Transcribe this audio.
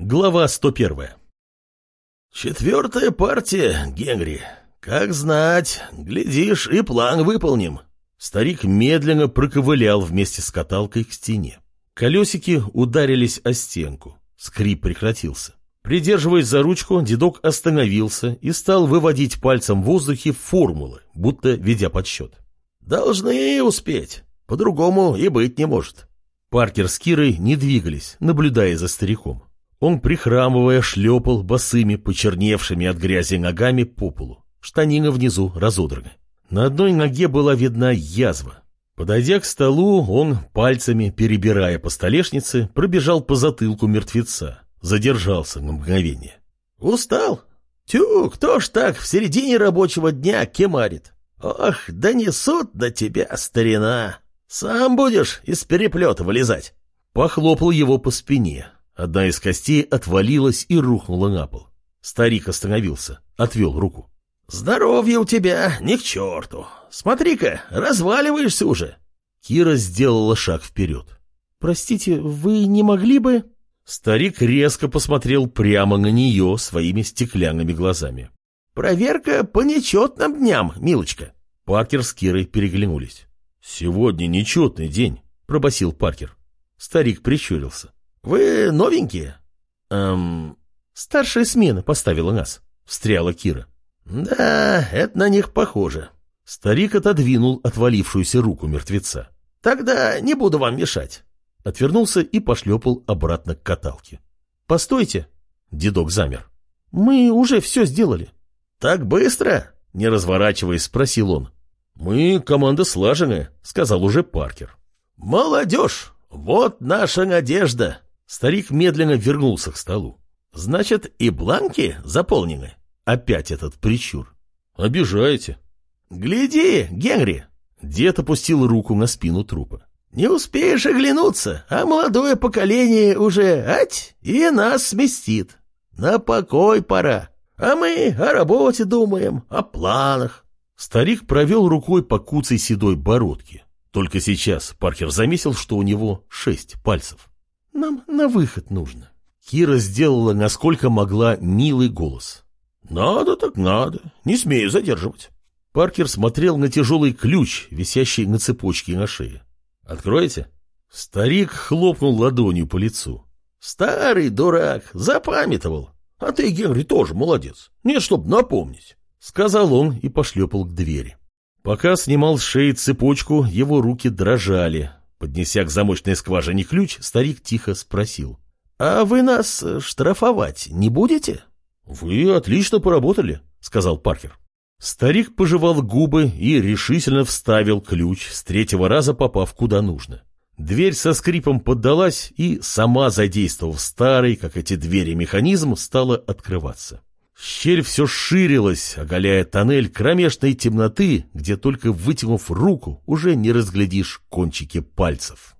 Глава 101. «Четвертая партия, Генри. Как знать, глядишь, и план выполним». Старик медленно проковылял вместе с каталкой к стене. Колесики ударились о стенку. Скрип прекратился. Придерживаясь за ручку, дедок остановился и стал выводить пальцем в воздухе формулы, будто ведя подсчет. «Должны успеть. По-другому и быть не может». Паркер с Кирой не двигались, наблюдая за стариком. Он, прихрамывая, шлепал босыми, почерневшими от грязи ногами по полу. Штанина внизу разодраны. На одной ноге была видна язва. Подойдя к столу, он, пальцами перебирая по столешнице, пробежал по затылку мертвеца. Задержался на мгновение. «Устал? Тю, кто ж так в середине рабочего дня кемарит? Ох, да несут до тебя, старина! Сам будешь из переплета вылезать!» Похлопал его по спине, Одна из костей отвалилась и рухнула на пол. Старик остановился, отвел руку. «Здоровье у тебя ни к черту. Смотри-ка, разваливаешься уже». Кира сделала шаг вперед. «Простите, вы не могли бы...» Старик резко посмотрел прямо на нее своими стеклянными глазами. «Проверка по нечетным дням, милочка». Паркер с Кирой переглянулись. «Сегодня нечетный день», — пробасил Паркер. Старик прищурился. Вы новенькие? Эм, старшая смена поставила нас, встряла Кира. Да, это на них похоже. Старик отодвинул отвалившуюся руку мертвеца. Тогда не буду вам мешать. Отвернулся и пошлепал обратно к каталке. Постойте. Дедок замер. Мы уже все сделали. Так быстро? Не разворачиваясь, спросил он. Мы команда слаженная, сказал уже Паркер. Молодежь, вот наша надежда. Старик медленно вернулся к столу. «Значит, и бланки заполнены?» Опять этот причур. «Обижаете». «Гляди, Генри!» Дед опустил руку на спину трупа. «Не успеешь оглянуться, а молодое поколение уже, ать, и нас сместит. На покой пора. А мы о работе думаем, о планах». Старик провел рукой по куцей седой бородке. Только сейчас Паркер заметил, что у него шесть пальцев. Нам на выход нужно. Кира сделала, насколько могла, милый голос. Надо так надо. Не смею задерживать. Паркер смотрел на тяжелый ключ, висящий на цепочке на шее. «Откройте». Старик хлопнул ладонью по лицу. «Старый дурак, запамятовал. А ты, Генри, тоже молодец. Нет, чтоб напомнить», — сказал он и пошлепал к двери. Пока снимал с шеи цепочку, его руки дрожали, Поднеся к замочной скважине ключ, старик тихо спросил. — А вы нас э, штрафовать не будете? — Вы отлично поработали, — сказал Паркер. Старик пожевал губы и решительно вставил ключ, с третьего раза попав куда нужно. Дверь со скрипом поддалась и, сама задействовав старый, как эти двери, механизм, стала открываться. Щель все ширилась, оголяя тоннель кромешной темноты, где только вытянув руку, уже не разглядишь кончики пальцев.